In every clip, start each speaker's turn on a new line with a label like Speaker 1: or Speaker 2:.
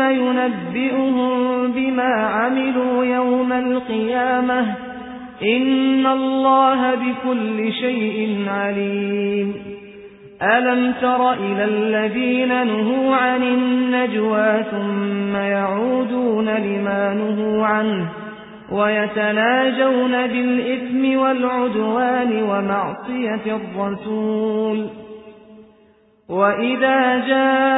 Speaker 1: ينبئهم بما عملوا يوم القيامة. إن الله بكل شيء عليم. ألم تر إلى الذين نهوا عن النجوى ثم يعودون لما نهوا عنه ويتناجون بالإثم والعدوان ومعصية الرسول. وإذا جاءوك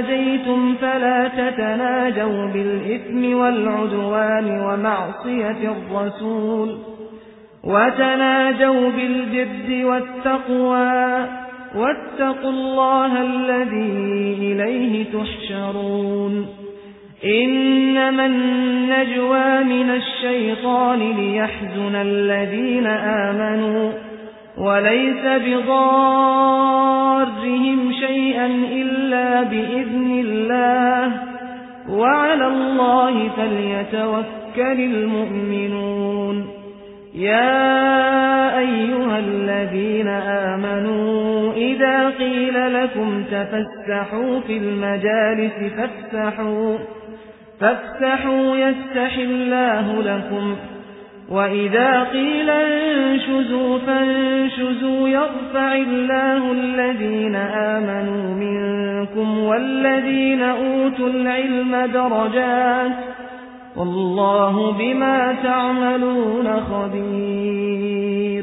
Speaker 1: تناجيتم فلا تتناجوا بالإثم والعدوان ومعصية الرسول وتناجوا بالجد والتقوى واتقوا الله الذي إليه تحشرون إنما النجوى من الشيطان ليحزن الذين آمنوا وليس بضارهم شيئا إلا بإذن الله. وعلى الله فليتوكل المؤمنون. يا أيها الذين آمنوا إذا قيل لكم تفسحوا في المجالس فافسحوا فافسحوا يستح الله لكم. وإذا قيل انشزوا فانشزوا يرفع الله الذين آمنوا منكم والذين أوتوا العلم درجات والله بما تعملون خبير.